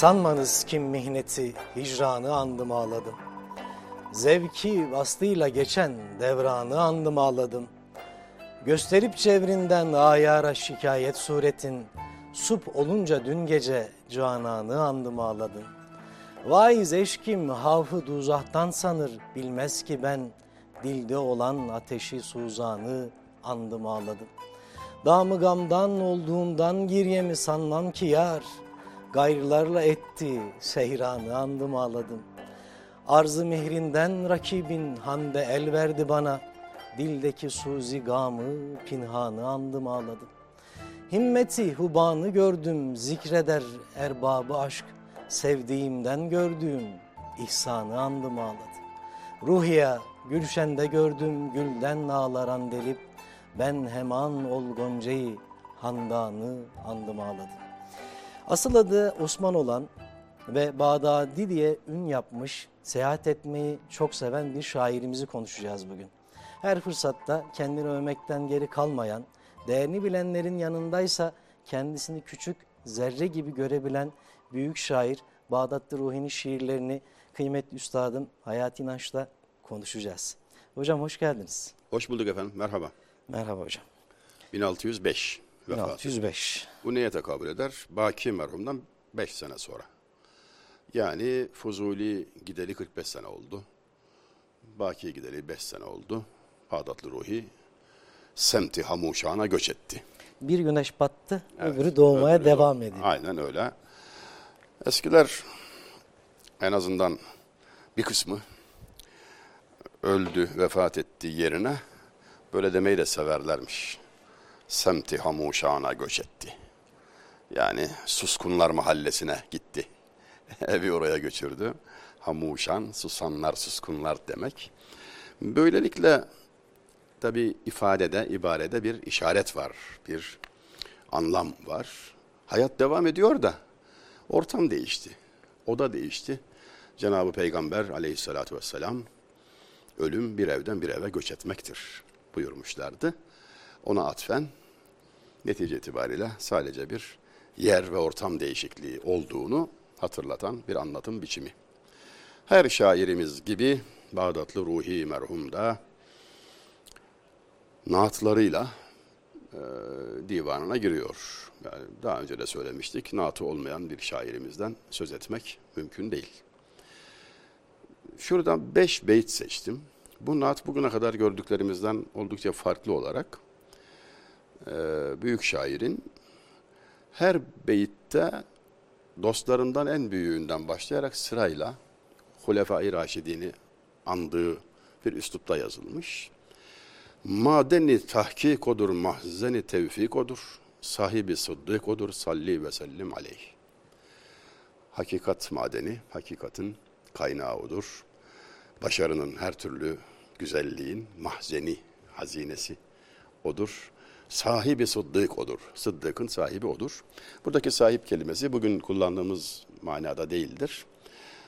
Sanmanız kim mihneti, hicranı andım ağladım. Zevki bastıyla geçen devranı andım ağladım. Gösterip çevrinden ayara şikayet suretin, sup olunca dün gece cananı andım ağladım. Vaiz eşkim havfı duzahtan sanır, bilmez ki ben dilde olan ateşi suzanı andım ağladım. Damı gamdan olduğumdan giryemi sanmam ki yar, gayrılarla etti seyranı andım ağladım. Arzı mihrinden rakibin hande el verdi bana, dildeki suzi gamı pinhanı andım ağladım. Himmeti hubanı gördüm zikreder erbabı aşk, sevdiğimden gördüğüm ihsanı andım ağladım. Ruhiye gülşende gördüm gülden ağlaran delip, ben heman ol goncayı handanı andım ağladım. Asıl adı Osman olan ve Bağdadi diye ün yapmış, seyahat etmeyi çok seven bir şairimizi konuşacağız bugün. Her fırsatta kendini övmekten geri kalmayan, değerini bilenlerin yanındaysa kendisini küçük zerre gibi görebilen büyük şair Bağdatlı Ruhi'nin şiirlerini kıymetli üstadım Hayat İnanç'la konuşacağız. Hocam hoş geldiniz. Hoş bulduk efendim. Merhaba. Merhaba hocam. 1605 vefat. 1605. Bu neye tekabül eder? Baki merhumdan 5 sene sonra. Yani Fuzuli gideli 45 sene oldu. Baki gideli 5 sene oldu. Bağdatlı Ruhi semti Hamuşan'a göç etti. Bir güneş battı, Evet, öbürü doğmaya öbürü devam doğ- ediyor. Aynen öyle. Eskiler en azından bir kısmı öldü, vefat etti yerine böyle demeyi de severlermiş. Semti Hamuşan'a göç etti. Yani Suskunlar Mahallesi'ne gitti. Evi oraya göçürdü. Hamuşan, susanlar, suskunlar demek. Böylelikle tabi ifadede, ibarede bir işaret var, bir anlam var. Hayat devam ediyor da ortam değişti. O da değişti. Cenab-ı Peygamber aleyhissalatü vesselam ölüm bir evden bir eve göç etmektir buyurmuşlardı. Ona atfen netice itibariyle sadece bir yer ve ortam değişikliği olduğunu hatırlatan bir anlatım biçimi. Her şairimiz gibi Bağdatlı Ruhi merhum da naatlarıyla e, divanına giriyor. Yani daha önce de söylemiştik, naatı olmayan bir şairimizden söz etmek mümkün değil. Şuradan beş beyt seçtim. Bu naat bugüne kadar gördüklerimizden oldukça farklı olarak e, büyük şairin her beyitte dostlarından en büyüğünden başlayarak sırayla Hulefai Raşidini andığı bir üslupta yazılmış. Madeni tahkik odur, mahzeni tevfik odur, sahibi sıddık odur, salli ve sellim aleyh. Hakikat madeni, hakikatin kaynağı odur. Başarının her türlü güzelliğin mahzeni, hazinesi odur. Sahibi sıddık odur. Sıddıkın sahibi odur. Buradaki sahip kelimesi bugün kullandığımız manada değildir.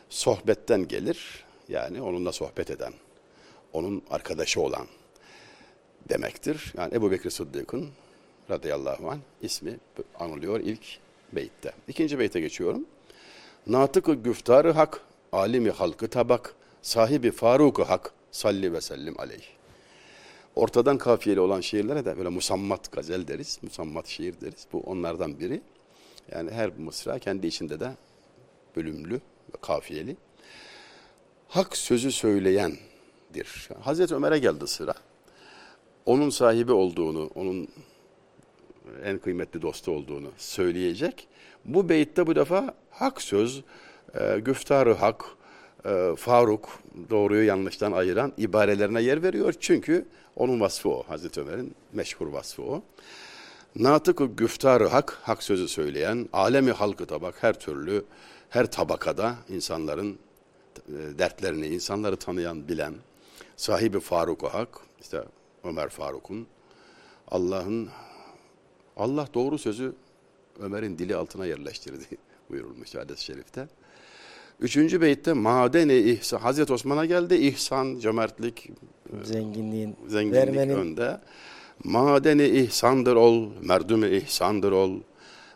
Sohbetten gelir. Yani onunla sohbet eden, onun arkadaşı olan demektir. Yani Ebu Bekir Sıddık'ın radıyallahu anh ismi anılıyor ilk beytte. İkinci beyte geçiyorum. Natık-ı güftarı hak, alimi halkı tabak, sahibi faruk hak, salli ve sellim aleyh. Ortadan kafiyeli olan şiirlere de böyle musammat gazel deriz, musammat şiir deriz. Bu onlardan biri. Yani her mısra kendi içinde de bölümlü ve kafiyeli. Hak sözü söyleyendir. Hazreti Ömer'e geldi sıra. Onun sahibi olduğunu, onun en kıymetli dostu olduğunu söyleyecek. Bu beytte bu defa hak söz, e, güftarı hak, e, Faruk doğruyu yanlıştan ayıran ibarelerine yer veriyor. Çünkü onun vasfı o. Hazreti Ömer'in meşhur vasfı o. Natık-ı güftarı hak, hak sözü söyleyen, alemi halkı tabak her türlü, her tabakada insanların e, dertlerini, insanları tanıyan, bilen, sahibi Faruk-u hak, işte Ömer Faruk'un, Allah'ın, Allah doğru sözü Ömer'in dili altına yerleştirdi buyurulmuş hadis-i şerifte. Üçüncü beytte madeni ihsan, Hazreti Osman'a geldi ihsan, cömertlik, Zenginliğin, zenginlik vermenin önde. Madeni ihsandır ol, merdüme ihsandır ol,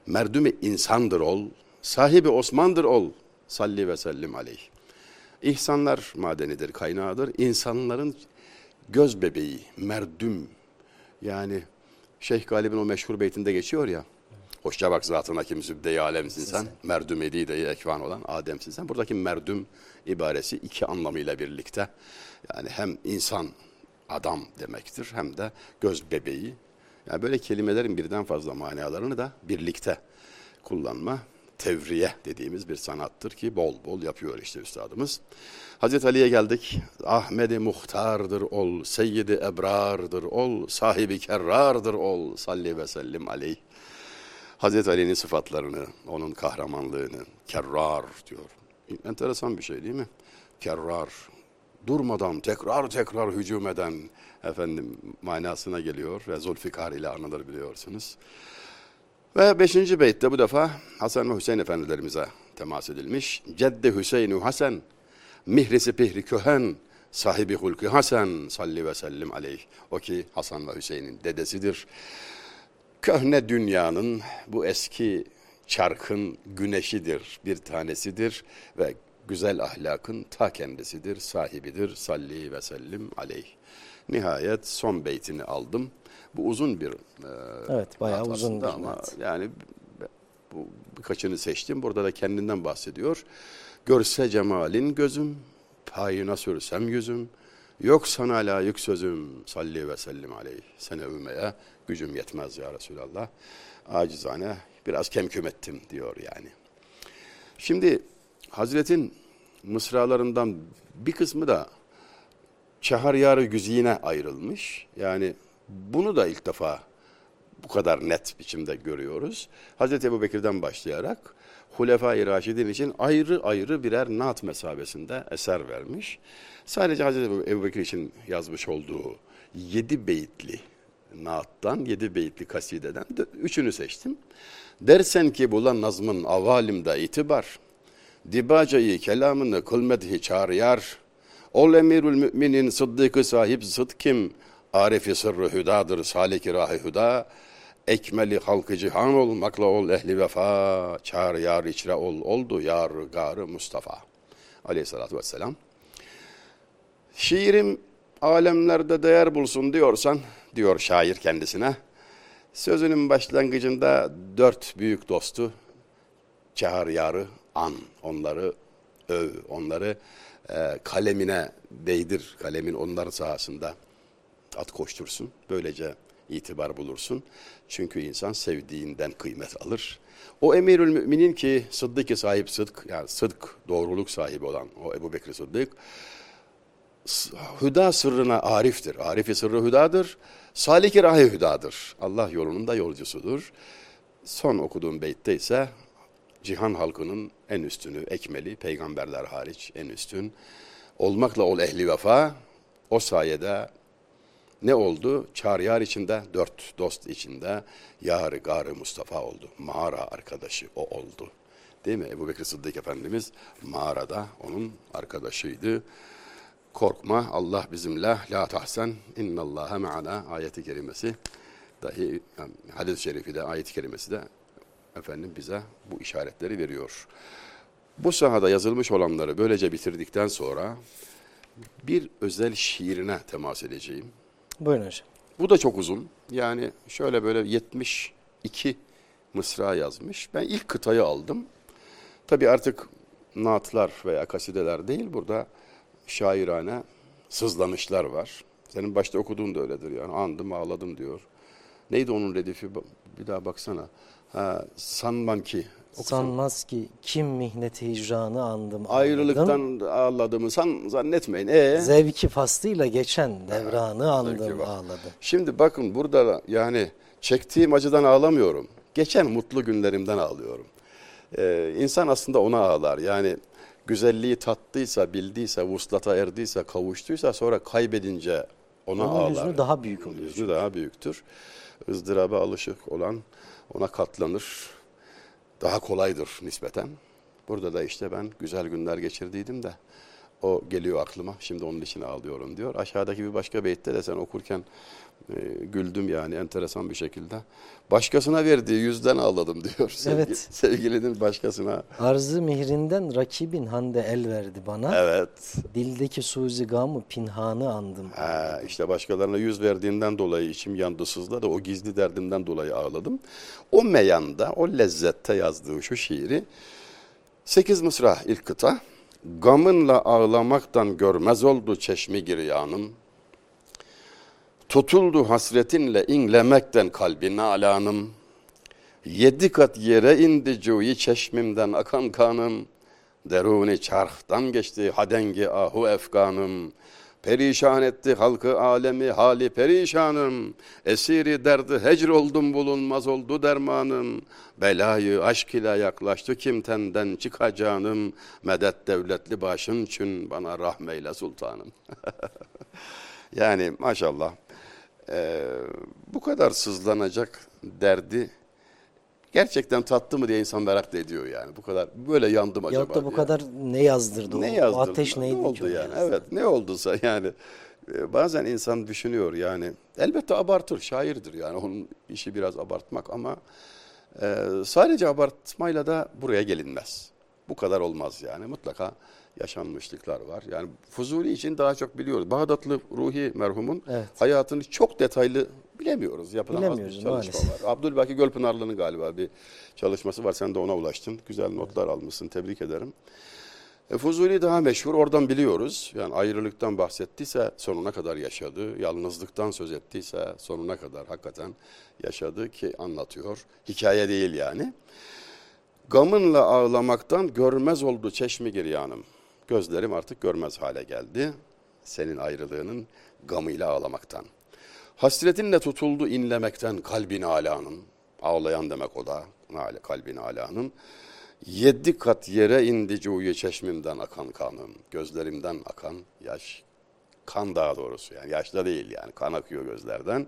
merdüme insandır ol, Sahibi Osman'dır ol. Salli ve sellim aleyh. İhsanlar madenidir, kaynağıdır. İnsanların göz bebeği, merdüm. Yani Şeyh Galip'in o meşhur beytinde geçiyor ya. Hoşça bak zatına kim zübde-i alemsin sen. Merdüm edide ekvan olan Adem'sin sen. Buradaki merdüm ibaresi iki anlamıyla birlikte. Yani hem insan, adam demektir hem de göz bebeği. Yani böyle kelimelerin birden fazla manalarını da birlikte kullanma tevriye dediğimiz bir sanattır ki bol bol yapıyor işte üstadımız. Hazreti Ali'ye geldik. Ahmedi muhtardır ol, seyyidi ebrardır ol, sahibi kerrardır ol, salli ve sellim aleyh. Hazreti Ali'nin sıfatlarını, onun kahramanlığını, kerrar diyor. Enteresan bir şey değil mi? Kerrar, durmadan tekrar tekrar hücum eden efendim manasına geliyor ve Zulfikar ile anılır biliyorsunuz. Ve beşinci beytte bu defa Hasan ve Hüseyin efendilerimize temas edilmiş. Cedde Hüseyinu Hasan, mihrisi pihri köhen, sahibi hulki Hasan, salli ve sellim aleyh. O ki Hasan ve Hüseyin'in dedesidir. Köhne dünyanın bu eski çarkın güneşidir, bir tanesidir ve güzel ahlakın ta kendisidir, sahibidir. Salli ve sellim aleyh. Nihayet son beytini aldım. Bu uzun bir e, Evet, bayağı uzun ama naat. yani bu birkaçını seçtim. Burada da kendinden bahsediyor. Görse cemalin gözüm, payına sürsem yüzüm, yok sana layık sözüm, salli ve sellim aleyh. Seni övmeye gücüm yetmez ya Resulallah. Acizane biraz kemküm ettim diyor yani. Şimdi Hazretin mısralarından bir kısmı da Çaharyar-ı Güzine ayrılmış. Yani bunu da ilk defa bu kadar net biçimde görüyoruz. Hazreti Ebu Bekir'den başlayarak Hulefai Raşidin için ayrı ayrı birer naat mesabesinde eser vermiş. Sadece Hazreti Ebu- Bekir için yazmış olduğu yedi beyitli naattan, yedi beyitli kasideden de üçünü seçtim. Dersen ki bulan nazmın avalimde itibar, dibacayı kelamını kılmedhi çağrıyar, Ol emirül müminin sıddıkı sahip sıdkim, arifi sırrı hüdadır saliki rahi hüda, ekmeli halkı cihan olmakla ol ehli vefa, çağır yar içre ol oldu yar garı Mustafa. Aleyhissalatü vesselam. Şiirim alemlerde değer bulsun diyorsan, diyor şair kendisine, sözünün başlangıcında dört büyük dostu çağır yarı an, onları öv, onları e, kalemine değdir, kalemin onlar sahasında at koştursun. Böylece itibar bulursun. Çünkü insan sevdiğinden kıymet alır. O emirül müminin ki sıddık sahip sıdk, yani sıdk, doğruluk sahibi olan o Ebu Bekir Sıddık, hüda sırrına ariftir. Arifi sırrı hüdadır. Saliki rahi hüdadır. Allah yolunun da yolcusudur. Son okuduğum beytte ise cihan halkının en üstünü, ekmeli, peygamberler hariç en üstün olmakla ol ehli vefa. O sayede ne oldu? Çağrı yar içinde, dört dost içinde yarı garı Mustafa oldu. Mağara arkadaşı o oldu. Değil mi? Ebu Bekir Sıddık Efendimiz mağarada onun arkadaşıydı. Korkma Allah bizimle la tahsen innallâhe me'ana ayeti kerimesi dahi yani hadis-i şerifi de ayet-i kerimesi de efendim bize bu işaretleri veriyor. Bu sahada yazılmış olanları böylece bitirdikten sonra bir özel şiirine temas edeceğim. Buyurun hocam. Bu da çok uzun. Yani şöyle böyle 72 mısra yazmış. Ben ilk kıtayı aldım. Tabii artık naatlar veya kasideler değil burada şairane sızlanışlar var. Senin başta okuduğun da öyledir yani. Andım ağladım diyor. Neydi onun redifi? Bir daha baksana. Ha, sanmam ki. Okusana. Sanmaz ki kim mihneti hicranı andım. Ayrılıktan ağladığımı san, zannetmeyin. E Zevki faslıyla geçen devranı andım zevki var. ağladım. Şimdi bakın burada da yani çektiğim acıdan ağlamıyorum. Geçen mutlu günlerimden ağlıyorum. Ee, insan aslında ona ağlar. Yani güzelliği tattıysa, bildiyse, vuslata erdiyse, kavuştuysa sonra kaybedince ona Onun ağlar. hüznü daha büyük oluyor. Hüznü daha büyüktür. ızdıraba alışık olan ona katlanır. Daha kolaydır nispeten. Burada da işte ben güzel günler geçirdiydim de o geliyor aklıma. Şimdi onun için ağlıyorum diyor. Aşağıdaki bir başka beytte de sen okurken güldüm yani enteresan bir şekilde. Başkasına verdiği yüzden ağladım diyor. Sevgi, Evet. Sevgilinin başkasına. Arzı mihrinden rakibin hande el verdi bana. Evet. Dildeki suzi gamı pinhanı andım. Ha, işte başkalarına yüz verdiğinden dolayı içim yandı sızladı. O gizli derdimden dolayı ağladım. O meyanda, o lezzette yazdığı şu şiiri sekiz mısra ilk kıta. Gamınla ağlamaktan görmez oldu çeşmi giryanım. Tutuldu hasretinle inlemekten kalbin alanım. Yedi kat yere indi cuyi çeşmimden akan kanım. Deruni çarhtan geçti hadengi ahu efkanım. Perişan etti halkı alemi hali perişanım. Esiri derdi hecr oldum bulunmaz oldu dermanım. Belayı aşk ile yaklaştı kimtenden çıkacağım. Medet devletli başın için bana rahmeyle sultanım. yani maşallah eee, bu kadar sızlanacak derdi gerçekten tatlı mı diye insan merak da ediyor yani. Bu kadar böyle yandım acaba Yahut da bu diye. kadar ne yazdırdı? Ne o? yazdırdı? O ateş neydi ne oldu yani? yazdı? Evet, ne olduysa yani e, bazen insan düşünüyor yani. Elbette abartır, şairdir yani onun işi biraz abartmak ama e, sadece abartmayla da buraya gelinmez. Bu kadar olmaz yani. Mutlaka yaşanmışlıklar var. Yani Fuzuli için daha çok biliyoruz. Bağdatlı Ruhi merhumun Evet. hayatını çok detaylı bilemiyoruz. Yapılan Bilemiyoruz, çalışma maalesef. var. Abdülbaki Gölpınarlı'nın galiba bir çalışması var. Sen de ona ulaştın. Güzel notlar almışsın. Tebrik ederim. E, Fuzuli daha meşhur. Oradan biliyoruz. Yani ayrılıktan bahsettiyse sonuna kadar yaşadı. Yalnızlıktan söz ettiyse sonuna kadar hakikaten yaşadı ki anlatıyor. Hikaye değil yani. Gamınla ağlamaktan görmez oldu çeşmi giryanım. Gözlerim artık görmez hale geldi. Senin ayrılığının gamıyla ağlamaktan. Hasretinle tutuldu inlemekten kalbin alanım. Ağlayan demek o da kalbin alanım. Yedi kat yere indi cuyu çeşmimden akan kanım. Gözlerimden akan yaş. Kan daha doğrusu yani yaşta değil yani kan akıyor gözlerden.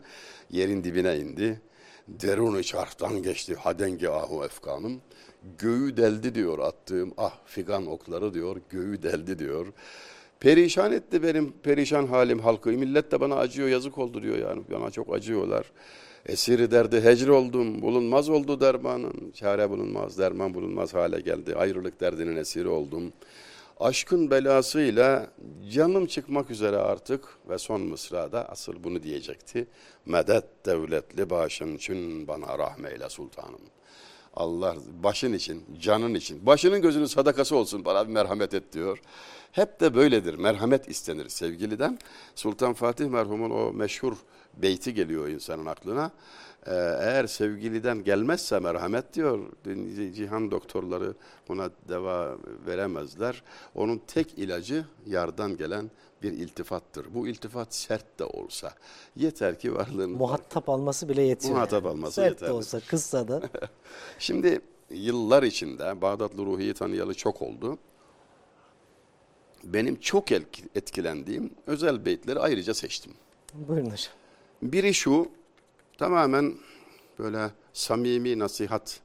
Yerin dibine indi. Derunu çarhtan geçti hadengi ahu efkanım. Göğü deldi diyor attığım ah figan okları diyor göğü deldi diyor. Perişan etti benim perişan halim halkı. Millet de bana acıyor yazık oldu diyor yani bana çok acıyorlar. Esiri derdi hecr oldum bulunmaz oldu dermanın. Çare bulunmaz derman bulunmaz hale geldi. Ayrılık derdinin esiri oldum. Aşkın belasıyla canım çıkmak üzere artık ve son mısrada asıl bunu diyecekti. Medet devletli başın için bana rahmeyle sultanım. Allah başın için, canın için, başının gözünün sadakası olsun bana bir merhamet et diyor. Hep de böyledir. Merhamet istenir sevgiliden. Sultan Fatih merhumun o meşhur beyti geliyor insanın aklına. Ee, eğer sevgiliden gelmezse merhamet diyor, cihan doktorları buna deva veremezler. Onun tek ilacı yardan gelen bir iltifattır. Bu iltifat sert de olsa. Yeter ki varlığın Muhatap alması bile yetiyor. Muhatap yani. alması Sert yeterli. de olsa, kızsa da. Şimdi yıllar içinde Bağdatlı Ruhi'yi tanıyalı çok oldu. Benim çok etki- etkilendiğim özel beytleri ayrıca seçtim. Buyurun hocam. Biri şu, tamamen böyle samimi nasihat,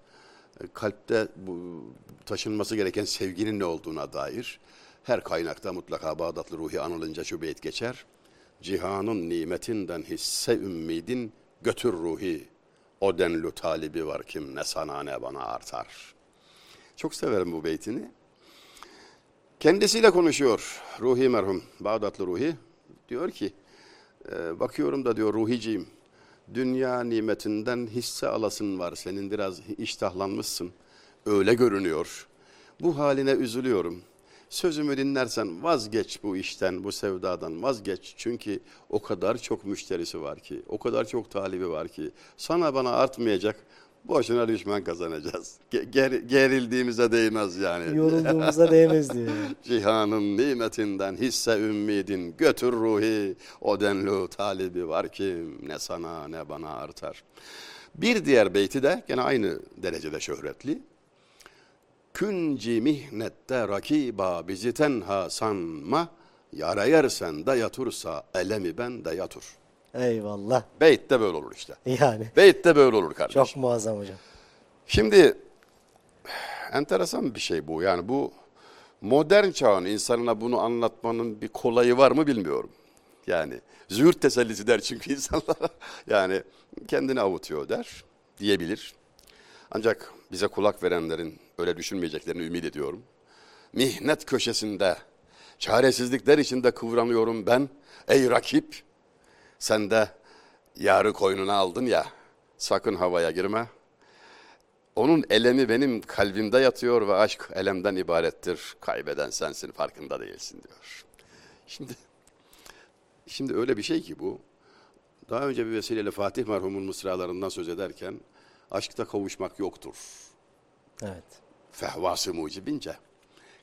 e, kalpte bu taşınması gereken sevginin ne olduğuna dair her kaynakta mutlaka Bağdatlı Ruhi anılınca şu beyt geçer. Cihanın nimetinden hisse ümmidin götür ruhi, o denli talibi var kim ne sana ne bana artar. Çok severim bu beytini. Kendisiyle konuşuyor Ruhi merhum, Bağdatlı Ruhi. Diyor ki, e, bakıyorum da diyor Ruhiciğim, dünya nimetinden hisse alasın var. Senin biraz iştahlanmışsın. Öyle görünüyor. Bu haline üzülüyorum. Sözümü dinlersen vazgeç bu işten, bu sevdadan vazgeç. Çünkü o kadar çok müşterisi var ki, o kadar çok talibi var ki. Sana bana artmayacak, boşuna düşman kazanacağız. Ge- ger- gerildiğimize değmez yani. Yorulduğumuza değmez diyor. Cihanın nimetinden hisse ümmidin götür ruhi o denli talibi var ki ne sana ne bana artar. Bir diğer beyti de gene aynı derecede şöhretli. Künci mihnette rakiba bizi tenha sanma yara yersen de yatursa elemi ben de yatur. Eyvallah. Beyt de böyle olur işte. Yani. Beyt de böyle olur kardeşim. Çok muazzam hocam. Şimdi enteresan bir şey bu. Yani bu modern çağın insanına bunu anlatmanın bir kolayı var mı bilmiyorum. Yani züğürt tesellisi der çünkü insanlara. Yani kendini avutuyor der diyebilir. Ancak bize kulak verenlerin öyle düşünmeyeceklerini ümit ediyorum. Mihnet köşesinde, çaresizlikler içinde kıvranıyorum ben. Ey rakip, sen de yarı koynuna aldın ya, sakın havaya girme. Onun elemi benim kalbimde yatıyor ve aşk elemden ibarettir. Kaybeden sensin, farkında değilsin diyor. Şimdi Şimdi öyle bir şey ki bu. Daha önce bir vesileyle Fatih merhumun mısralarından söz ederken aşkta kavuşmak yoktur. Evet. Fehvası mucibince.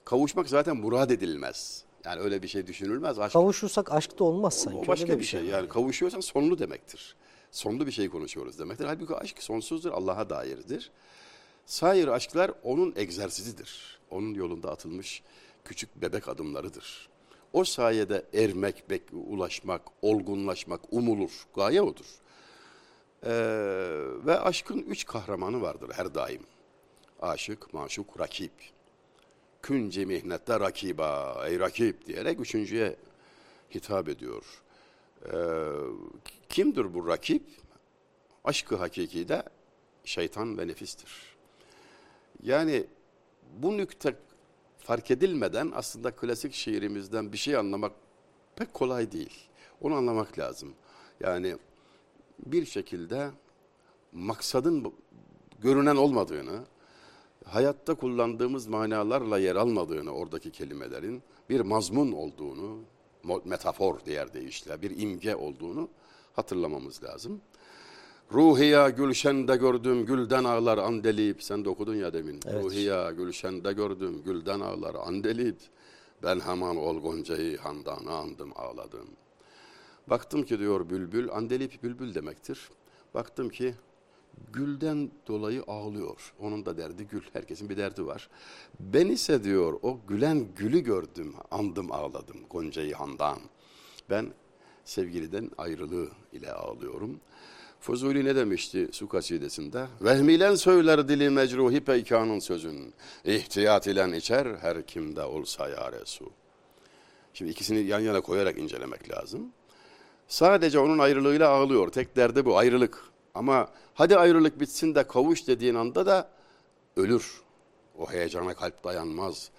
Kavuşmak zaten murad edilmez. Yani öyle bir şey düşünülmez. Aşk Kavuşursak aşk da olmaz sanki. o başka bir şey. Yani kavuşuyorsan sonlu demektir. Sonlu bir şey konuşuyoruz demektir. Halbuki aşk sonsuzdur, Allah'a dairdir. Sair aşklar onun egzersizidir. Onun yolunda atılmış küçük bebek adımlarıdır. O sayede ermek, bek- ulaşmak, olgunlaşmak umulur. Gaye odur. Ee, ve aşkın üç kahramanı vardır her daim. Aşık, maşuk, rakip. Künce mihnette rakiba, ey rakip diyerek üçüncüye hitap ediyor. Ee, kimdir bu rakip? Aşkı hakikide şeytan ve nefistir. Yani bu nükte fark edilmeden aslında klasik şiirimizden bir şey anlamak pek kolay değil. Onu anlamak lazım. Yani bir şekilde maksadın görünen olmadığını, hayatta kullandığımız manalarla yer almadığını oradaki kelimelerin bir mazmun olduğunu, metafor diğer deyişle bir imge olduğunu hatırlamamız lazım. Ruhiya gülşende gördüm gülden ağlar andelip. Sen de okudun ya demin. Evet. Ruhiya gülşende gördüm gülden ağlar andelip. Ben hemen ol goncayı handana andım ağladım. Baktım ki diyor bülbül, andelip bülbül demektir. Baktım ki gülden dolayı ağlıyor. Onun da derdi gül. Herkesin bir derdi var. Ben ise diyor o gülen gülü gördüm, andım ağladım Goncayı Handan. Ben sevgiliden ayrılığı ile ağlıyorum. Fuzuli ne demişti su kasidesinde? Vehmilen söyler dili mecruhi peykanın sözün. İhtiyat ile içer her kimde olsa yare su. Şimdi ikisini yan yana koyarak incelemek lazım. Sadece onun ayrılığıyla ağlıyor. Tek derdi bu ayrılık. Ama hadi ayrılık bitsin de kavuş dediğin anda da ölür. O heyecana kalp dayanmaz.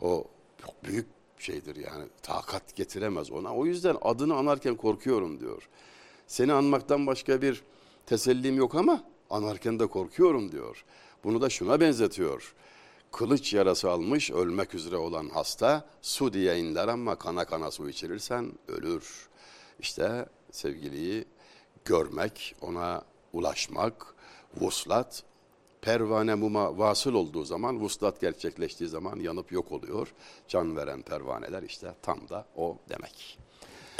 O çok büyük şeydir yani. Takat getiremez ona. O yüzden adını anarken korkuyorum diyor. Seni anmaktan başka bir tesellim yok ama anarken de korkuyorum diyor. Bunu da şuna benzetiyor. Kılıç yarası almış ölmek üzere olan hasta su diye inler ama kana kana su içirirsen ölür. İşte sevgiliyi görmek, ona ulaşmak, vuslat, pervane muma vasıl olduğu zaman, vuslat gerçekleştiği zaman yanıp yok oluyor. Can veren pervaneler işte tam da o demek.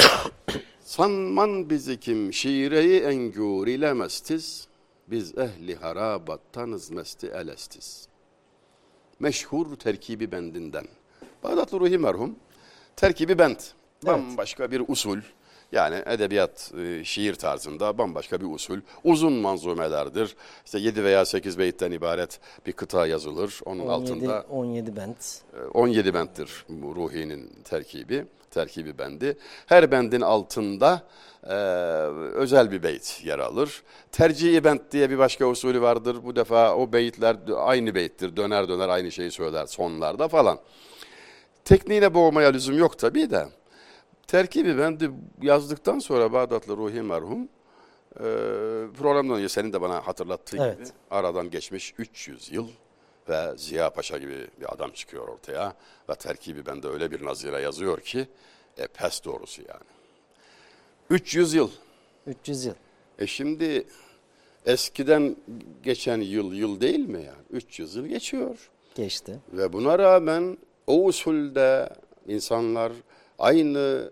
Sanman bizi kim şiireyi engûr ile mestiz, biz ehli harabattanız mesti elestiz. Meşhur terkibi bendinden. Bağdatlı Ruhi merhum terkibi bend. Bambaşka bir usul. Yani edebiyat, e, şiir tarzında bambaşka bir usul. Uzun manzumelerdir. İşte 7 veya 8 beyitten ibaret bir kıta yazılır. Onun 17, altında 17 bent. e, 17 benttir bu Ruhi'nin terkibi, terkibi bendi. Her bendin altında e, özel bir beyt yer alır. Tercihi bent diye bir başka usulü vardır. Bu defa o beyitler aynı beyttir. Döner döner aynı şeyi söyler sonlarda falan. Tekniğine boğmaya lüzum yok tabii de. Terkibi bendi yazdıktan sonra Bağdatlı Ruhi merhum e, programdan önce senin de bana hatırlattığı gibi Evet. aradan geçmiş 300 yıl ve Ziya Paşa gibi bir adam çıkıyor ortaya ve terkibi bende öyle bir nazire yazıyor ki e, pes doğrusu yani. 300 yıl. 300 yıl. E şimdi eskiden geçen yıl yıl değil mi yani? 300 yıl geçiyor. Geçti. Ve buna rağmen o usulde insanlar aynı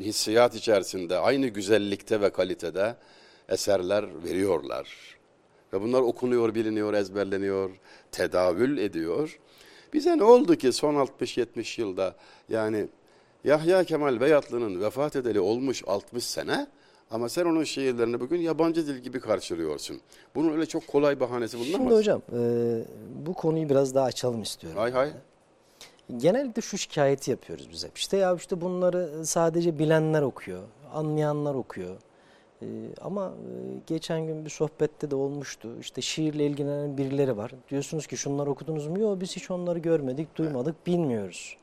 hissiyat içerisinde, aynı güzellikte ve kalitede eserler veriyorlar. Ve bunlar okunuyor, biliniyor, ezberleniyor, tedavül ediyor. Bize ne oldu ki son 60-70 yılda yani Yahya Kemal Beyatlı'nın vefat edeli olmuş 60 sene ama sen onun şiirlerini bugün yabancı dil gibi karşılıyorsun. Bunun öyle çok kolay bahanesi bulunamaz. Şimdi hocam e, bu konuyu biraz daha açalım istiyorum. Hay hay. Genelde şu şikayeti yapıyoruz biz hep. İşte ya işte bunları sadece bilenler okuyor, anlayanlar okuyor. Ee, ama e, geçen gün bir sohbette de olmuştu. İşte şiirle ilgilenen birileri var. Diyorsunuz ki şunları okudunuz mu? Yok biz hiç onları görmedik, duymadık, bilmiyoruz.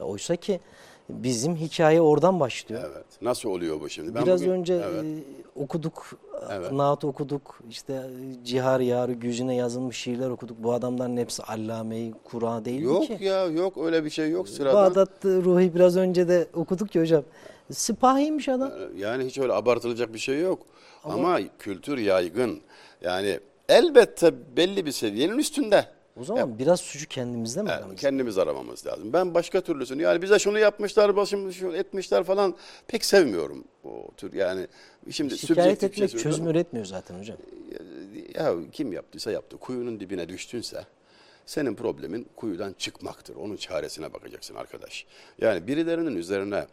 E, Oysa ki bizim hikaye oradan başlıyor. Evet. Nasıl oluyor bu şimdi? Ben Biraz bugün- önce Evet. e, okuduk, Evet. naat okuduk, işte Cihar Yarı Güzine yazılmış şiirler okuduk. Bu adamların hepsi allame-i Kur'an değil mi Yok ki? ya yok öyle bir şey yok sıradan. Bağdat Ruhi biraz önce de okuduk ya hocam. Sipahiymiş adam. Yani hiç öyle abartılacak bir şey yok. Ama, kültür yaygın. Yani elbette belli bir seviyenin üstünde. O zaman biraz suçu kendimizde mi Yani aramızda? kendimiz aramamız lazım. Ben başka türlüsünü yani bize şunu yapmışlar, başım şunu etmişler falan pek sevmiyorum o tür yani. Şimdi Şikayet bir şey etmek çözüm üretmiyor zaten hocam. Ya kim yaptıysa yaptı. Kuyunun dibine düştünse senin problemin kuyudan çıkmaktır. Onun çaresine bakacaksın arkadaş. Yani birilerinin üzerine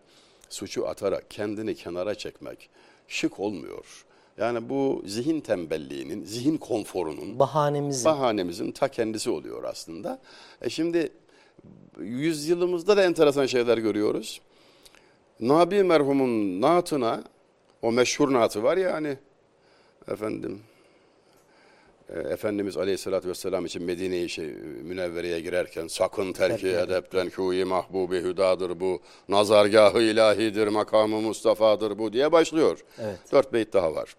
suçu atarak kendini kenara çekmek şık olmuyor. Yani bu zihin tembelliğinin, zihin konforunun, Bahanemizi. bahanemizin ta kendisi oluyor aslında. E şimdi yüzyılımızda da enteresan şeyler görüyoruz. Nabi merhumun naatına, o meşhur naatı var ya hani efendim e, Efendimiz Aleyhisselatü Vesselam için Medine-i şey, Münevvere'ye girerken sakın terki edepten kûyi mahbubi hüdadır bu, nazargahı ilahidir, makamı Mustafa'dır bu diye başlıyor. Evet. Dört beyt daha var.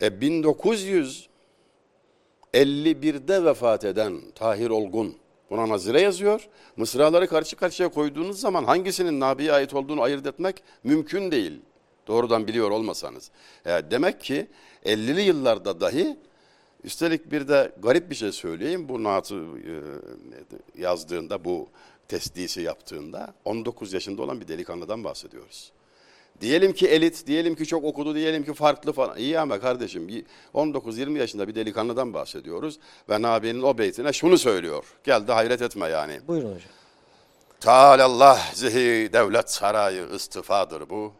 E, 1951'de vefat eden Tahir Olgun buna nazire yazıyor. Mısraları karşı karşıya koyduğunuz zaman hangisinin Nabi'ye ait olduğunu ayırt etmek mümkün değil. Doğrudan biliyor olmasanız. E, demek ki 50'li yıllarda dahi üstelik bir de garip bir şey söyleyeyim. Bu naatı e, yazdığında bu tesdisi yaptığında 19 yaşında olan bir delikanlıdan bahsediyoruz. Diyelim ki elit, diyelim ki çok okudu, diyelim ki farklı falan. İyi ama kardeşim bir 19-20 yaşında bir delikanlıdan bahsediyoruz. Ve Nabi'nin o beytine şunu söylüyor. Gel de hayret etme yani. Buyurun hocam. Tealallah zihi devlet sarayı istifadır bu.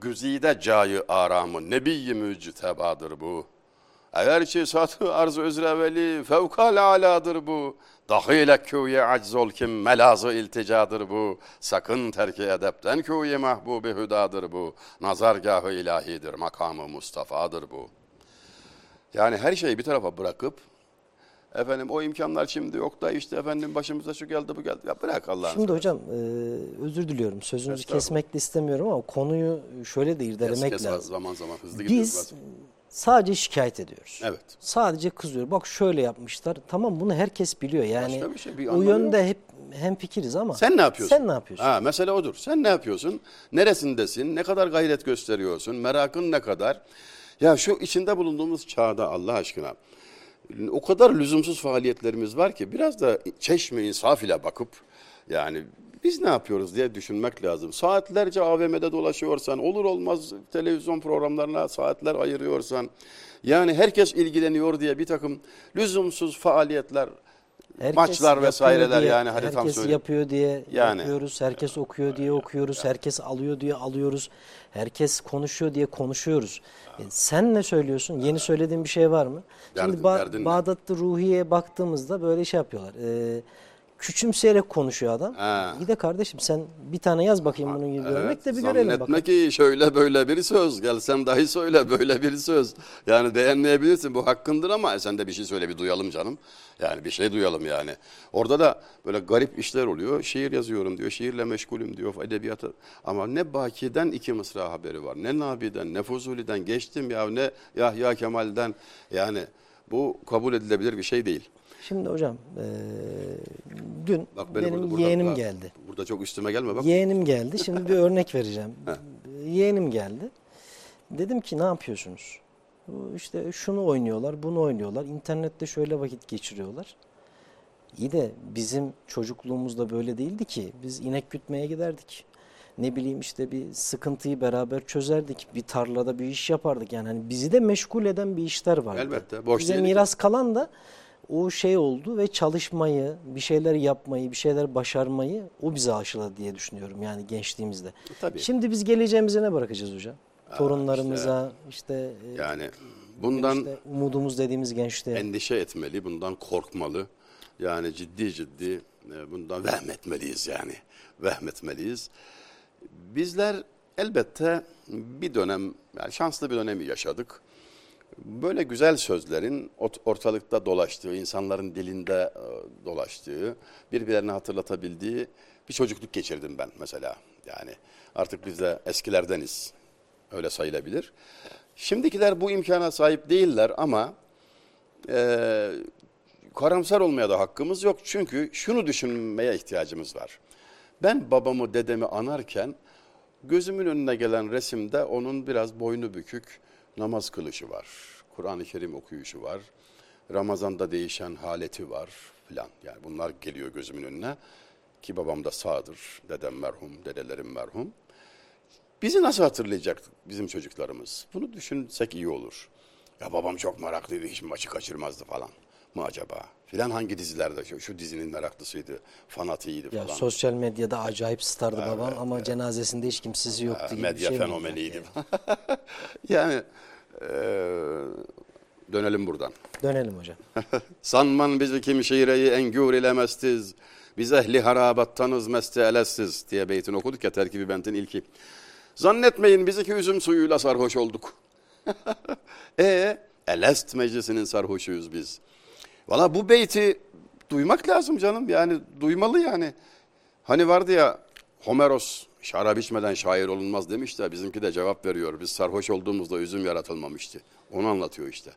Güzide cayı aramı nebiyi müctebadır bu. Eğer ki satı arz özre veli fevkal aladır bu. Dahile kûye aczol kim melazı ilticadır bu. Sakın terki edepten kûye mahbubi hüdadır bu. Nazargahı ilahidir, makamı Mustafa'dır bu. Yani her şeyi bir tarafa bırakıp efendim o imkanlar şimdi yok da işte efendim başımıza şu geldi bu geldi. Ya bırak Allah'ını Şimdi seversen. hocam e, özür diliyorum sözünüzü kesmek de istemiyorum ama konuyu şöyle de Kes, irdelemek kes, lazım. zaman zaman hızlı gidiyoruz. Biz bazen. Sadece şikayet ediyoruz. Evet. Sadece kızıyor. Bak şöyle yapmışlar. Tamam bunu herkes biliyor. Yani Başka bir şey, bir o anlamı yönde hep hem fikiriz ama Sen ne yapıyorsun? Sen ne yapıyorsun? Ha, mesele odur. Sen ne yapıyorsun? Neresindesin? Ne kadar gayret gösteriyorsun? Merakın ne kadar? Ya şu içinde bulunduğumuz çağda Allah aşkına o kadar lüzumsuz faaliyetlerimiz var ki biraz da çeşme insaf ile bakıp yani biz ne yapıyoruz diye düşünmek lazım. Saatlerce AVM'de dolaşıyorsan, olur olmaz televizyon programlarına saatler ayırıyorsan, yani herkes ilgileniyor diye bir takım lüzumsuz faaliyetler, Herkes maçlar vesaireler diye- yani hadi tam söyle. yapıyor diye Yani. yapıyoruz. Herkes okuyor diye okuyoruz. Herkes alıyor diye alıyoruz. Herkes konuşuyor diye konuşuyoruz. E, sen ne söylüyorsun? Yeni söylediğin bir şey var mı? Derdin- Şimdi ba- derdin? Bağdat'ta Ruhiye'ye baktığımızda böyle şey yapıyorlar. E, küçümseyerek konuşuyor adam. Ha. Bir de kardeşim sen bir tane yaz bakayım bunun gibi bir örnek de bir görelim Zannetme bakalım. ki şöyle böyle bir söz. Gelsem dahi söyle böyle bir söz. Yani beğenmeyebilirsin bu hakkındır ama sen de bir şey söyle bir duyalım canım. Yani bir şey duyalım yani. Orada da böyle garip işler oluyor. Şiir yazıyorum diyor. Şiirle meşgulüm diyor. Edebiyatı. Ama ne Baki'den iki mısra haberi var. Ne Nabi'den ne Fuzuli'den geçtim ya ne Yahya Kemal'den. Yani bu kabul edilebilir bir şey değil. Şimdi hocam e, dün Bak benim, benim burada, burada- yeğenim bak, geldi. Burada çok üstüme gelme bak. Yeğenim geldi. Şimdi bir örnek vereceğim. Yeğenim geldi. Dedim ki ne yapıyorsunuz? İşte şunu oynuyorlar, bunu oynuyorlar. İnternette şöyle vakit geçiriyorlar. İyi de bizim çocukluğumuzda böyle değildi ki. Biz inek gütmeye giderdik. Ne bileyim işte bir sıkıntıyı beraber çözerdik. Bir tarlada bir iş yapardık. Yani hani bizi de meşgul eden bir işler vardı. Elbette, boş Bize miras kalan da o şey oldu ve çalışmayı, bir şeyler yapmayı, bir şeyler başarmayı o bize aşıladı diye düşünüyorum yani gençliğimizde. Tabii. Şimdi biz geleceğimize ne bırakacağız hocam? Torunlarımıza işte, e, Yani bundan işte umudumuz dediğimiz gençliğe. endişe etmeli, bundan korkmalı. Yani ciddi ciddi E, Bundan vehmetmeliyiz yani. Vehmetmeliyiz. Bizler elbette bir dönem, yani şanslı bir dönemi yaşadık. Böyle güzel sözlerin ortalıkta dolaştığı, insanların dilinde e, dolaştığı, birbirlerini hatırlatabildiği bir çocukluk geçirdim ben mesela. Yani artık biz de eskilerdeniz. Öyle sayılabilir. Şimdikiler bu imkana sahip değiller ama e, karamsar olmaya da hakkımız yok. Çünkü şunu düşünmeye ihtiyacımız var. Ben babamı, dedemi anarken gözümün önüne gelen resimde onun biraz boynu bükük namaz kılışı var. Kur'an-ı Kerim okuyuşu var. Ramazan'da değişen haleti var filan. Yani bunlar geliyor gözümün önüne. Ki babam da sağdır. Dedem merhum, dedelerim merhum. Bizi nasıl hatırlayacak bizim çocuklarımız? Bunu düşünsek iyi olur. Ya babam çok meraklıydı, hiç maçı kaçırmazdı falan mı acaba? Filan hangi dizilerde şu, şu dizinin meraklısıydı, fanatiydi Ya falan. sosyal medyada acayip stardı babam ama cenazesinde hiç kimsesi yoktu gibi bir medya şey fenomeniydi. olacak yani eee, dönelim buradan. yani? Dönelim hocam. Sanman bizi kim şiireyi engür ilemeztiz. Biz ehli harabattanız meste elessiz diye beytin okuduk ya terkibi bentin ilki. Zannetmeyin biz iki üzüm suyuyla sarhoş olduk. e elest meclisinin sarhoşuyuz biz. Valla bu beyti duymak lazım canım yani duymalı yani. Hani vardı ya Homeros şarap içmeden şair olunmaz demiş de bizimki de cevap veriyor. Biz sarhoş olduğumuzda üzüm yaratılmamıştı. Onu anlatıyor işte.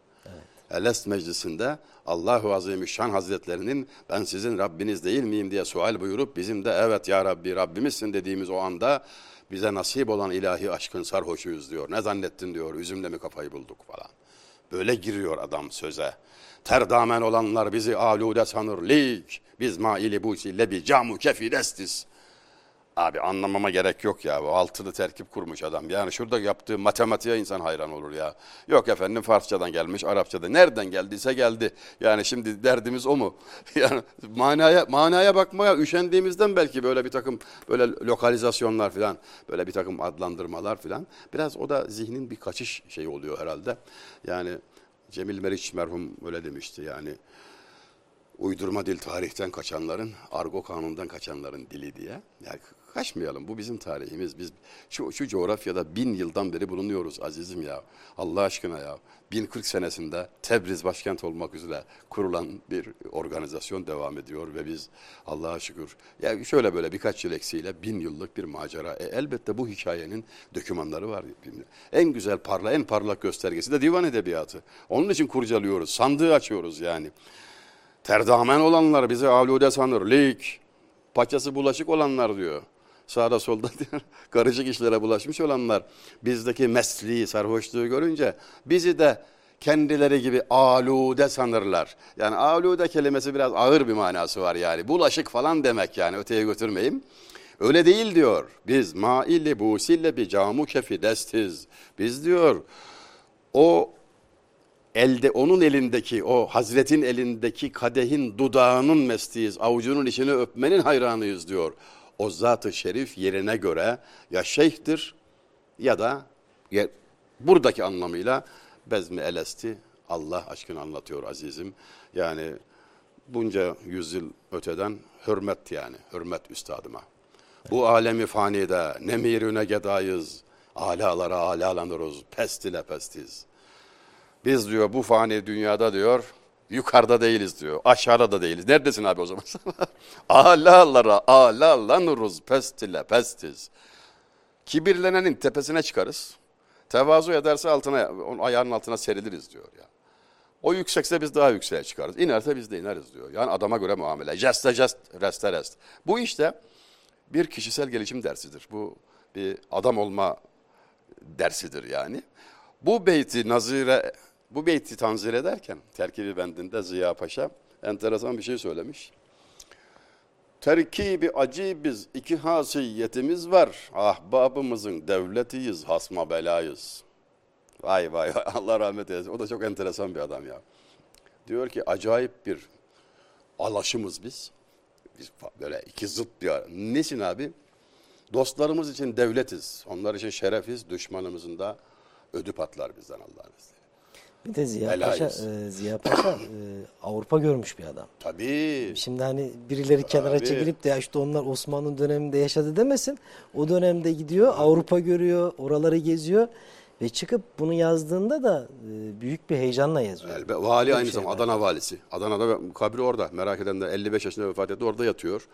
Elest meclisinde Allahu Azimüşşan Hazretlerinin ben sizin Rabbiniz değil miyim diye sual buyurup bizim de evet ya Rabbi Rabbimizsin dediğimiz o anda bize nasip olan ilahi aşkın sarhoşuyuz diyor. Ne zannettin diyor üzümle mi kafayı bulduk falan. Böyle giriyor adam söze. Terdamen olanlar bizi alude sanır lik. Biz maili bu bir camu kefi destis. Abi anlamama gerek yok ya. Bu altılı terkip kurmuş adam. Yani şurada yaptığı matematiğe insan hayran olur ya. Yok efendim Farsçadan gelmiş, Arapçada. Nereden geldiyse geldi. Yani şimdi derdimiz o mu? Yani manaya manaya bakmaya üşendiğimizden belki böyle bir takım böyle lokalizasyonlar falan, böyle bir takım adlandırmalar falan. Biraz o da zihnin bir kaçış şeyi oluyor herhalde. Yani Cemil Meriç merhum öyle demişti yani uydurma dil tarihten kaçanların, argo kanundan kaçanların dili diye. Yani kaçmayalım bu bizim tarihimiz. Biz şu, şu coğrafyada bin yıldan beri bulunuyoruz azizim ya. Allah aşkına ya. 1040 senesinde Tebriz başkent olmak üzere kurulan bir organizasyon devam ediyor ve biz Allah'a şükür ya şöyle böyle birkaç yıl eksiğiyle bin yıllık bir macera. E, elbette bu hikayenin dokümanları var. En güzel parla, en parlak göstergesi de divan edebiyatı. Onun için kurcalıyoruz, sandığı açıyoruz yani. Terdamen olanlar bizi alude sanır. Lik. Paçası bulaşık olanlar diyor. Sağda solda. Karışık işlere bulaşmış olanlar. Bizdeki mesliği, sarhoşluğu görünce bizi de kendileri gibi alude sanırlar. Yani alude kelimesi biraz ağır bir manası var yani. Bulaşık falan demek yani öteye götürmeyeyim. Öyle değil diyor. Biz maili busille bir camu kefi destiz. Biz diyor o elde onun elindeki o Hazretin elindeki kadehin dudağının mestiyiz, avucunun içini öpmenin hayranıyız diyor. O zat-ı şerif yerine göre ya şeyhtir ya da ya, buradaki anlamıyla bezmi elesti Allah aşkını anlatıyor azizim. Yani bunca yüzyıl öteden hürmet yani, hürmet üstadıma. Bu alemi fanide ne mirüne gedayız, alalara alalanırız, pest ile pestiz. Biz diyor bu fani dünyada diyor yukarıda değiliz diyor. Aşağıda da değiliz. Neredesin abi o zaman? Alalara alalanırız pest ile pestiz. Kibirlenenin tepesine çıkarız. Tevazu ederse altına, onun ayağının altına seriliriz diyor ya. O yüksekse biz daha yükseğe çıkarız. İnerse biz de ineriz diyor. Yani adama göre muamele. Jeste jest, reste rest. Bu işte bir kişisel gelişim dersidir. Bu bir adam olma dersidir yani. Bu beyti nazire, bu beyti tanzir ederken terkibi bendinde Ziya Paşa enteresan bir şey söylemiş. Terkibi acibiz, iki hasiyetimiz var. Ahbabımızın devletiyiz, hasma belayız. Vay vay vay, Allah rahmet eylesin. O da çok enteresan bir adam ya. Diyor ki acayip bir alaşımız biz. Biz böyle iki zıt bir Nesin abi? Dostlarımız için devletiz. Onlar için şerefiz. Düşmanımızın da ödü patlar bizden Allah'ın izniyle. Bir de Ziya. Paşa, e, Ziya Paşa e, Avrupa görmüş bir adam. Tabii. Şimdi hani birileri kenara Tabii. çekilip de ya işte onlar Osmanlı döneminde yaşadı demesin. O dönemde gidiyor Avrupa görüyor, oraları geziyor ve çıkıp bunu yazdığında da e, büyük bir heyecanla yazıyor. Elbe, vali aynı şey zamanda var. Adana valisi. Adana'da kabri orada. Merak edenler 55 yaşında vefat etti. Orada yatıyor.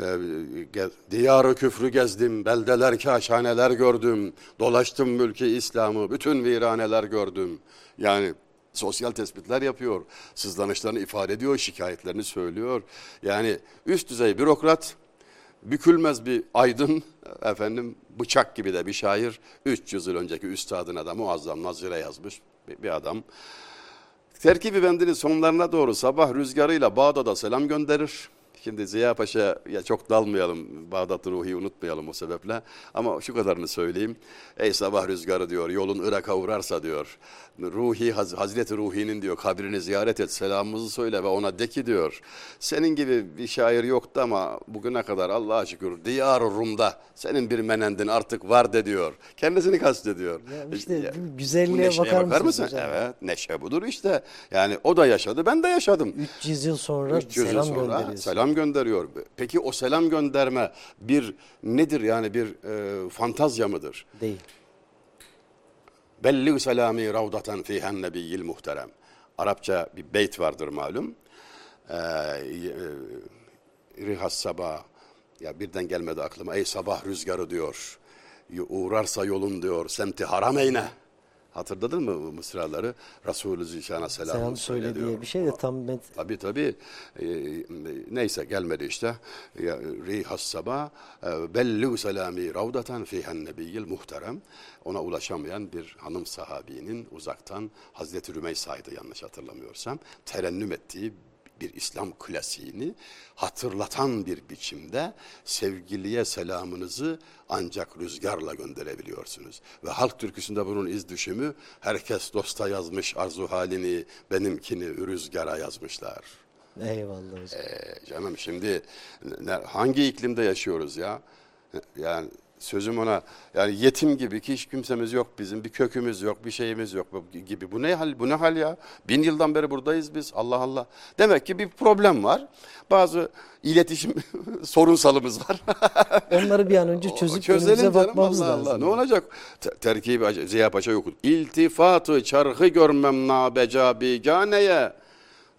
Ee, diyarı küfrü gezdim, beldeler kaşhaneler gördüm, dolaştım mülki İslam'ı, bütün viraneler gördüm. Yani sosyal tespitler yapıyor, sızlanışlarını ifade ediyor, şikayetlerini söylüyor. Yani üst düzey bürokrat, bükülmez bir aydın, efendim bıçak gibi de bir şair, 300 yıl önceki üstadına da muazzam nazire yazmış bir, bir adam. Terkibi bendinin sonlarına doğru sabah rüzgarıyla Bağdat'a selam gönderir. Şimdi Ziya Paşa'ya çok dalmayalım, Bağdat Ruhi'yi unutmayalım o sebeple. Ama şu kadarını söyleyeyim. Ey sabah rüzgarı diyor, yolun Irak'a uğrarsa diyor. Ruhi, Haz- Hazreti Ruhi'nin diyor kabrini ziyaret et, selamımızı söyle ve ona de ki diyor. Senin gibi bir şair yoktu ama bugüne kadar Allah'a şükür diyar Rum'da senin bir menendin artık var de diyor. Kendisini kastediyor. Ya işte Ya, güzelliğe bakar bakar mısın? hocam? Evet, neşe budur işte. Yani o da yaşadı, ben de yaşadım. 300 yıl sonra 300 yıl selam sonra gönderiyorsun. selam gönderiyor. Peki o selam gönderme bir nedir yani bir e, fantazya mıdır? Değil. Belli selami ravdaten fihen nebiyyil muhterem. Arapça bir beyt vardır malum. Ee, e, Rihas sabah ya birden gelmedi aklıma. Ey sabah rüzgarı diyor. Uğrarsa yolun diyor. Semti harameyne. Hatırladın mı mısraları? Resulü Zişan'a selam, Selam söyle diye bir şey de tam ben Tabii tabii. Ee, neyse gelmedi işte. Rihas sabah e, bellu selami ravdatan fihen nebiyyil muhterem. Ona ulaşamayan bir hanım sahabinin uzaktan Hazreti Rümeysa'ydı yanlış hatırlamıyorsam. Terennüm ettiği bir İslam klasiğini hatırlatan bir biçimde sevgiliye selamınızı ancak rüzgarla gönderebiliyorsunuz. Ve halk türküsünde bunun iz düşümü herkes dosta yazmış arzu halini benimkini rüzgara yazmışlar. eyvallah hocam. E, canım şimdi hangi iklimde yaşıyoruz ya? Yani sözüm ona yani yetim gibi ki hiç kimsemiz yok bizim bir kökümüz yok bir şeyimiz yok gibi bu ne hal bu ne hal ya bin yıldan beri buradayız biz Allah Allah demek ki bir problem var bazı iletişim sorunsalımız var Onları bir an önce çözüp Çözelim bakmamız Allah lazım. Allah. Ne olacak? Te- terkibi Ziya Paşa yok. İltifatı çarhı görmem nabeca biganeye.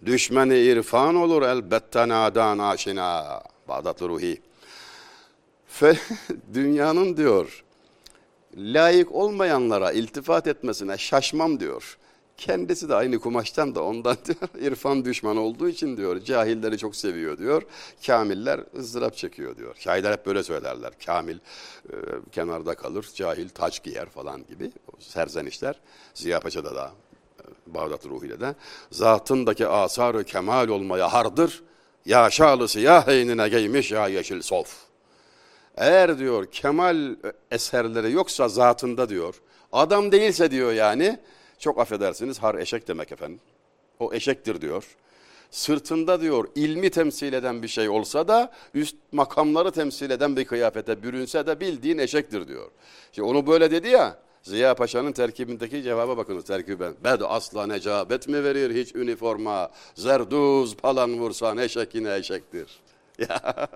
Düşmeni irfan olur elbette nadan aşina. Bağdat Ruhi. Dünyanın diyor layık olmayanlara iltifat etmesine şaşmam diyor. Kendisi de aynı kumaştan da ondan diyor irfan düşmanı olduğu için diyor cahilleri çok seviyor diyor. Kamiller ızdırap çekiyor diyor. Şairler hep böyle söylerler. Kamil e, kenarda kalır, cahil taç giyer falan gibi serzenişler. Ziya Paşa'da da e, Bağdat ruhuyla da zatındaki asarı kemal olmaya hardır. Ya şalı siyah eynine giymiş ya yeşil sof. Eğer diyor kemal eserleri yoksa zatında diyor. Adam değilse diyor yani. Çok affedersiniz har eşek demek efendim. O eşektir diyor. Sırtında diyor ilmi temsil eden bir şey olsa da üst makamları temsil eden bir kıyafete bürünse de bildiğin eşektir diyor. Şimdi onu böyle dedi ya. Ziya Paşa'nın terkibindeki cevaba bakınız terkiben. Bed asla necabet mi verir hiç üniforma? Zerduz palan vursan eşek yine eşektir. Ya,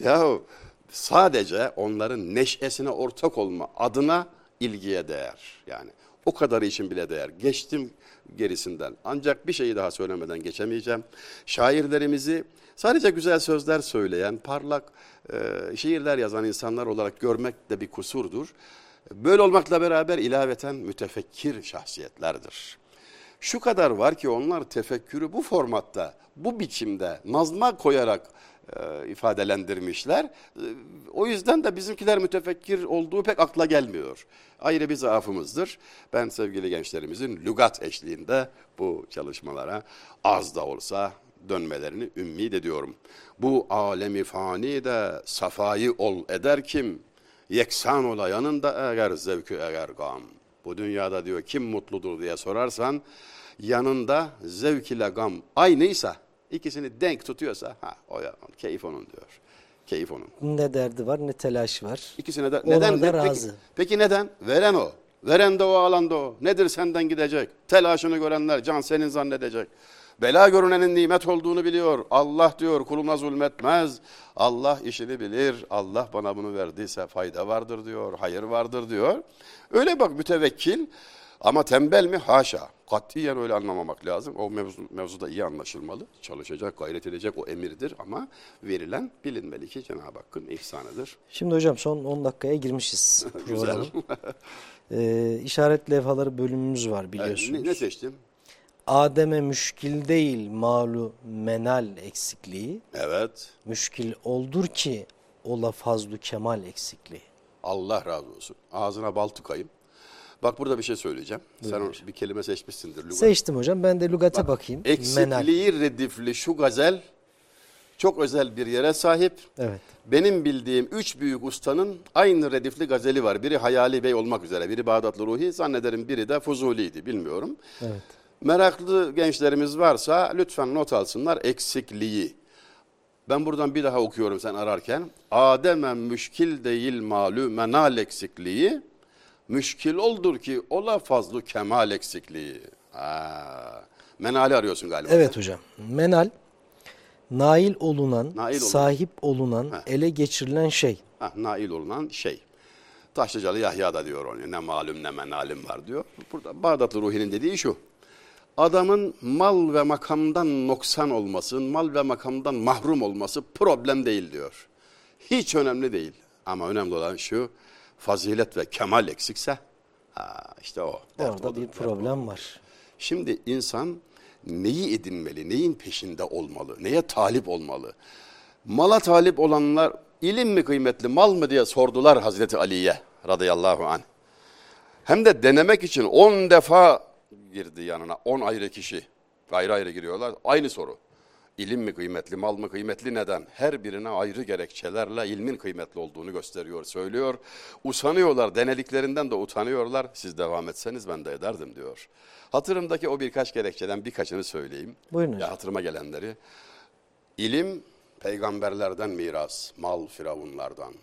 yahu sadece onların neşesine ortak olma adına ilgiye değer. Yani o kadar için bile değer. Geçtim gerisinden. Ancak bir şeyi daha söylemeden geçemeyeceğim. Şairlerimizi sadece güzel sözler söyleyen, parlak e, şiirler yazan insanlar olarak görmek de bir kusurdur. Böyle olmakla beraber ilaveten mütefekkir şahsiyetlerdir. Şu kadar var ki onlar tefekkürü bu formatta, bu biçimde nazma koyarak e, ifadelendirmişler. E, o yüzden de bizimkiler mütefekkir olduğu pek akla gelmiyor. Ayrı bir zaafımızdır. Ben sevgili gençlerimizin lügat eşliğinde bu çalışmalara az da olsa dönmelerini ümmid ediyorum. Bu alemi fani de safayı ol eder kim? Yeksan ola yanında eğer zevkü eğer gam. Bu dünyada diyor kim mutludur diye sorarsan yanında zevk ile gam aynıysa ikisini denk tutuyorsa ha o ya, keyif onun diyor. Keyif onun. Ne derdi var ne telaş var. İkisine de Ona neden da peki- razı. Peki, neden? Veren o. Veren de o alanda o. Nedir senden gidecek? Telaşını görenler can senin zannedecek. Bela görünenin nimet olduğunu biliyor. Allah diyor kuluna zulmetmez. Allah işini bilir. Allah bana bunu verdiyse fayda vardır diyor. Hayır vardır diyor. Öyle bak mütevekkil. Ama tembel mi? Haşa. Katiyen öyle anlamamak lazım. O mevzu, mevzuda iyi anlaşılmalı. Çalışacak, gayret edecek o emirdir ama verilen bilinmeli ki Cenab-ı Hakk'ın ihsanıdır. Şimdi hocam son 10 dakikaya girmişiz Güzel. Ee, işaret levhaları bölümümüz var biliyorsunuz. Ne, ne seçtim? Adem'e müşkil değil malu menal eksikliği. Evet. Müşkil oldur ki ola fazlu kemal eksikliği. Allah razı olsun. Ağzına bal tıkayım. Bak burada bir şey söyleyeceğim. Sen o- bir kelime seçmişsindir. Lugat. Seçtim hocam ben de lügate bakayım. Menal. Eksikliği redifli şu gazel çok özel bir yere sahip. Evet. Benim bildiğim üç büyük ustanın aynı redifli gazeli var. Biri Hayali Bey olmak üzere. Biri Bağdatlı Ruhi zannederim biri de Fuzuli'ydi bilmiyorum. Evet. Meraklı gençlerimiz varsa lütfen not alsınlar eksikliği. Ben buradan bir daha okuyorum sen ararken. Adem'e müşkil değil malü menal eksikliği. Müşkil oldur ki ola fazlu kemal eksikliği. Ha. Menali arıyorsun galiba. Evet hocam. Menal nail olunan, Nail olunan. sahip olunan, Ha. ele geçirilen şey. Ha, nail olunan şey. Taşlıcalı Yahya da diyor onu. Ne malum ne menalim var diyor. Burada Bağdatlı Ruhi'nin dediği şu. Adamın mal ve makamdan noksan olması, mal ve makamdan mahrum olması problem değil diyor. Hiç önemli değil. Ama önemli olan şu, fazilet ve kemal eksikse, ha, işte o. dert Orada odur, bir problem var. Şimdi insan neyi edinmeli, neyin peşinde olmalı, neye talip olmalı? Mala talip olanlar ilim mi kıymetli, mal mı diye sordular Hazreti Ali'ye radıyallahu anh. Hem de denemek için on defa girdi yanına, on ayrı kişi. Ayrı ayrı giriyorlar, aynı soru. İlim mi kıymetli, mal mı kıymetli neden? Her birine ayrı gerekçelerle ilmin kıymetli olduğunu gösteriyor, söylüyor. Usanıyorlar, denediklerinden de utanıyorlar. Siz devam etseniz ben de ederdim diyor. Hatırımdaki o birkaç gerekçeden birkaçını söyleyeyim. Buyurun hocam. Ya hatırıma gelenleri. İlim peygamberlerden miras, mal firavunlardan.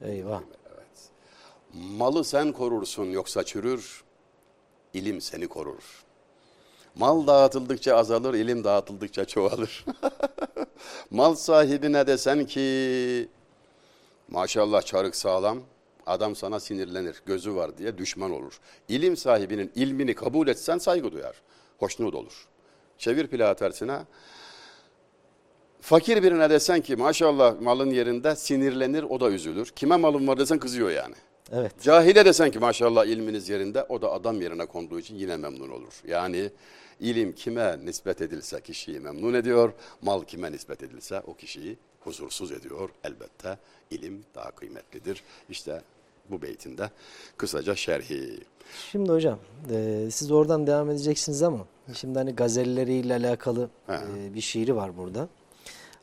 Eyvah. Malı sen korursun yoksa çürür, ilim seni korur. Mal dağıtıldıkça azalır, ilim dağıtıldıkça çoğalır. Mal sahibine desen ki maşallah çarık sağlam, adam sana sinirlenir, gözü var diye düşman olur. İlim sahibinin ilmini kabul etsen saygı duyar, hoşnut olur. Çevir plağı tersine, Fakir birine desen ki maşallah malın yerinde sinirlenir o da üzülür. Kime malın var desen kızıyor yani. Evet. Cahile desen ki maşallah ilminiz yerinde o da adam yerine konduğu için yine memnun olur. Yani ilim kime nispet edilse kişiyi memnun ediyor. Mal kime nispet edilse o kişiyi huzursuz ediyor. Elbette ilim daha kıymetlidir. İşte bu beytinde kısaca şerhi. Şimdi hocam e, siz oradan devam edeceksiniz ama şimdi hani gazelleriyle alakalı e, bir şiiri var burada.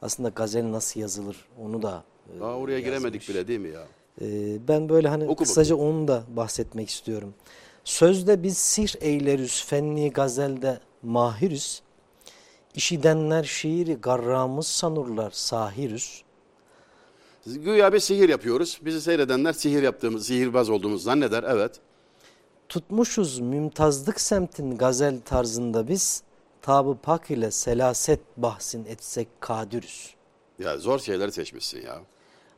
Aslında gazel nasıl yazılır onu da e, Daha oraya giremedik yazmış. bile değil mi ya? E, ben böyle hani Oku kısaca onu da bahsetmek istiyorum. Sözde biz sihr eyleriz, fenni gazelde mahirüz. İşidenler şiiri garramız sanırlar sahirüz. Güya bir sihir yapıyoruz. Bizi seyredenler sihir yaptığımız, sihirbaz olduğumuzu zanneder. Evet. Tutmuşuz mümtazlık semtin gazel tarzında biz, tabı pak ile selaset bahsin etsek kadürüz. Ya zor şeyleri seçmişsin ya.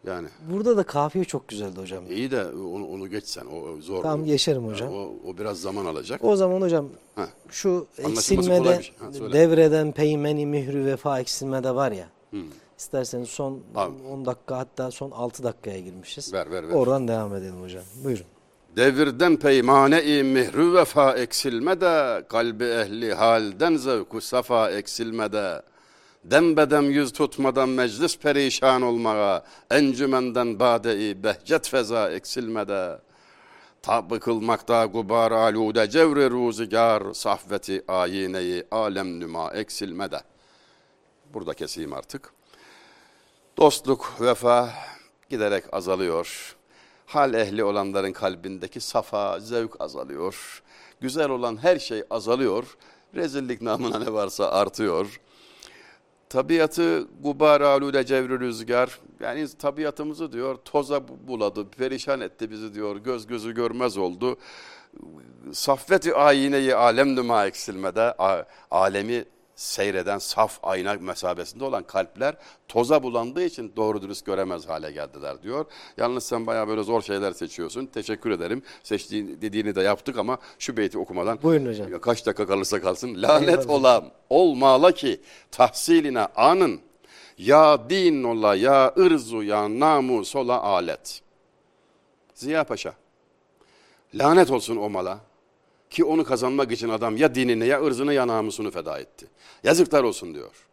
Yani Burada da kafiye çok güzeldi hocam. iyi de onu, onu geçsen. O zor. Tamam, geçerim hocam. O, o biraz zaman alacak. O zaman hocam Ha. şu eksilmede şey. Ha, devreden peymeni mührü vefa eksilmede var ya. İsterseniz son Abi. 10 dakika hatta son 6 dakikaya girmişiz. Ver, ver, ver. Oradan devam edelim hocam. Buyurun. Devirden peymane-i mihrü vefa eksilmede, kalbi ehli halden zevku safa eksilmede, dembedem yüz tutmadan meclis perişan olmaya, encümenden bade-i behcet feza eksilmede, tabı kılmakta gubar alude cevri ruzigar, sahveti ayineyi alem nüma eksilmede. Burada keseyim artık. Dostluk, vefa giderek azalıyor. Hal ehli olanların kalbindeki safa, zevk azalıyor. Güzel olan her şey azalıyor. Rezillik namına ne varsa artıyor. Tabiatı gubar alude cevri rüzgar. Yani tabiatımızı diyor toza buladı, perişan etti bizi diyor. Göz gözü görmez oldu. saffeti ayineyi alem nüma eksilmede alemi seyreden saf ayna mesabesinde olan kalpler toza bulandığı için doğru dürüst göremez hale geldiler diyor. Yalnız sen bayağı böyle zor şeyler seçiyorsun. Teşekkür ederim. Seçtiğin dediğini de yaptık ama şu beyti okumadan Buyurun hocam. kaç dakika kalırsa kalsın. Lanet Eyvallah. ola olmala ki tahsiline anın ya din ola ya ırzu ya namus ola alet. Ziya Paşa. Lanet olsun o mala ki onu kazanmak için adam ya dinini ya ırzını ya namusunu feda etti. Yazıklar olsun diyor.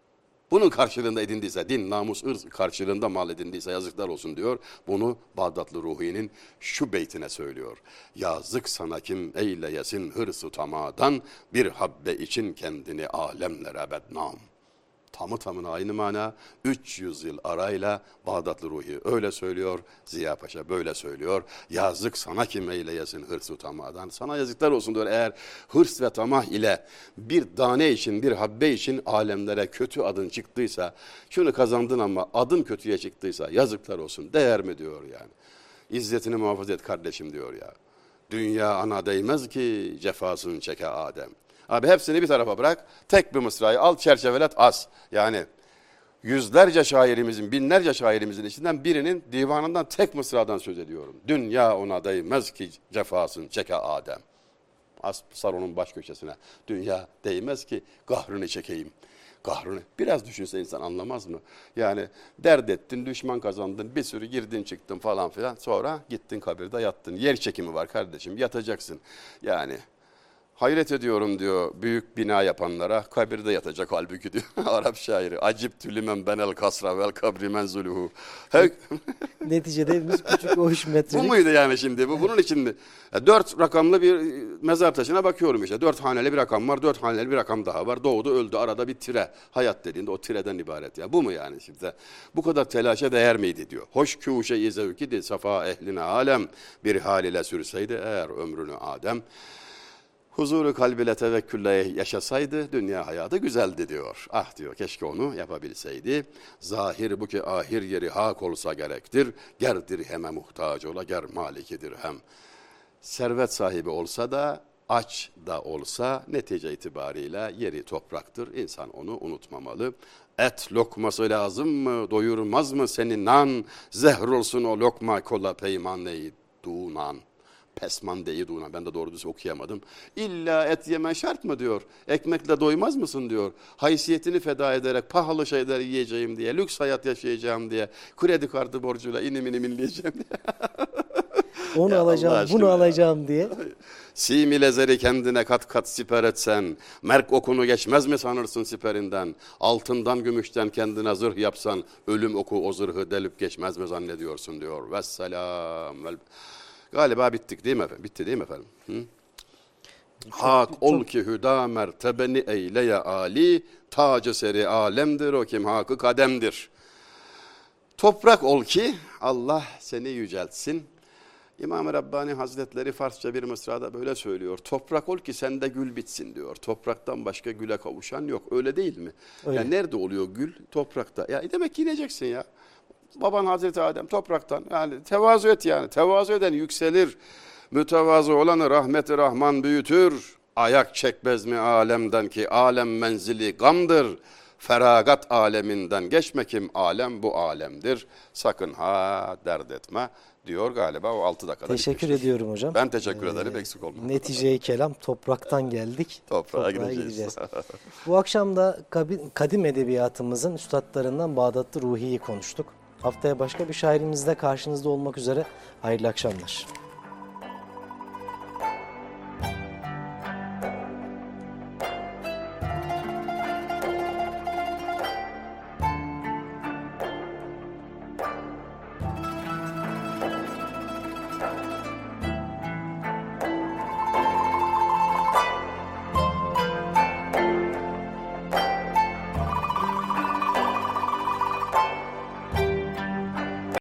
Bunun karşılığında edindiyse, din, namus, ırz karşılığında mal edindiyse yazıklar olsun diyor. Bunu Bağdatlı Ruhi'nin şu beytine söylüyor. Yazık sana kim eyleyesin hırsı tamadan, bir habbe için kendini alemlere bednam. Tamı tamına aynı mana 300 yıl arayla Bağdatlı Ruhi öyle söylüyor. Ziya Paşa böyle söylüyor. Yazık sana kim eyleyesin hırsı tamadan. Sana yazıklar olsun diyor eğer hırs ve tamah ile bir tane için bir habbe için alemlere kötü adın çıktıysa şunu kazandın ama adın kötüye çıktıysa yazıklar olsun değer mi diyor yani. İzzetini muhafaza et kardeşim diyor ya. Dünya ana değmez ki cefasını çeke Adem. Abi hepsini bir tarafa bırak. Tek bir mısrayı al çerçevelet as. Yani yüzlerce şairimizin, binlerce şairimizin içinden birinin divanından tek mısradan söz ediyorum. Dünya ona değmez ki cefasını çeke Adem. As salonun baş köşesine. Dünya değmez ki kahrını çekeyim. Kahrını. Biraz düşünse insan anlamaz mı? Yani dert ettin, düşman kazandın, bir sürü girdin çıktın falan filan. Sonra gittin kabirde yattın. Yer çekimi var kardeşim, yatacaksın. Yani hayret ediyorum diyor büyük bina yapanlara. Kabirde yatacak halbuki diyor Arap şairi. Acip tülümen benel kasra vel kabri menzuluhu. He- Neticede biz küçük o üç bu metrelik muydu yani şimdi? Bu bunun için mi? Ya Dört rakamlı bir e, mezar taşına bakıyorum işte. Dört haneli bir rakam var, dört haneli bir rakam daha var. Doğdu, öldü, arada bir tire. Hayat dediğinde o tireden ibaret ya. Bu mu yani şimdi? Bu kadar telaşa değer miydi diyor. Hoş kuşe-i zevkidi safa ehline alem bir hal ile sürseydi eğer ömrünü Adem. Huzuru kalbiyle tevekkülle yaşasaydı dünya hayatı güzeldi diyor. Ah diyor keşke onu yapabilseydi. Zahir bu ki ahir yeri hak olsa gerektir. Ger dirheme muhtaç ola ger maliki dirhem. Servet sahibi olsa da aç da olsa netice itibariyle yeri topraktır. İnsan onu unutmamalı. Et lokması lazım mı? Doyurmaz mı seni nan? Zehr olsun o lokma kola peyman neyi dunan. Pesman deyi dunan. Ben de doğru düz okuyamadım. İlla et yemen şart mı diyor. Ekmekle doymaz mısın diyor. Haysiyetini feda ederek pahalı şeyler yiyeceğim diye, lüks hayat yaşayacağım diye, kredi kartı borcuyla inim inim inleyeceğim diye. onu Ya alacağım, bunu ya. alacağım diye. Simi lezeri kendine kat kat siper etsen, merk okunu geçmez mi sanırsın siperinden? Altından gümüşten kendine zırh yapsan, ölüm oku o zırhı delip geçmez mi zannediyorsun diyor. Vesselam. Galiba bittik değil mi efendim? Bitti değil mi efendim? Hı? Hak ol ki hüda mertebeni eyleye ali, tacı seri alemdir o kim hakı kademdir. Toprak ol ki Allah seni yüceltsin. İmam-ı Rabbani Hazretleri Farsça bir mısrada böyle söylüyor. Toprak ol ki sende gül bitsin diyor. Topraktan başka güle kavuşan yok. Öyle değil mi? Öyle. Ya nerede oluyor gül? Toprakta. Ya demek ki ineceksin ya. Baban Hazreti Adem topraktan. Yani tevazu et yani. Tevazu eden yükselir. Mütevazı olanı rahmeti rahman büyütür. Ayak çekmez mi alemden ki alem menzili gamdır. Feragat aleminden geçme kim alem bu alemdir. Sakın ha dert etme diyor galiba o altı dakikada Teşekkür bitmiştir. ediyorum hocam. Ben teşekkür Ee, ederim eksik olma. Netice-i kelam topraktan geldik. Toprağa gideceğiz. Bu akşam da kadim edebiyatımızın üstadlarından Bağdatlı Ruhi'yi konuştuk. Haftaya başka bir şairimizle karşınızda olmak üzere. Hayırlı akşamlar.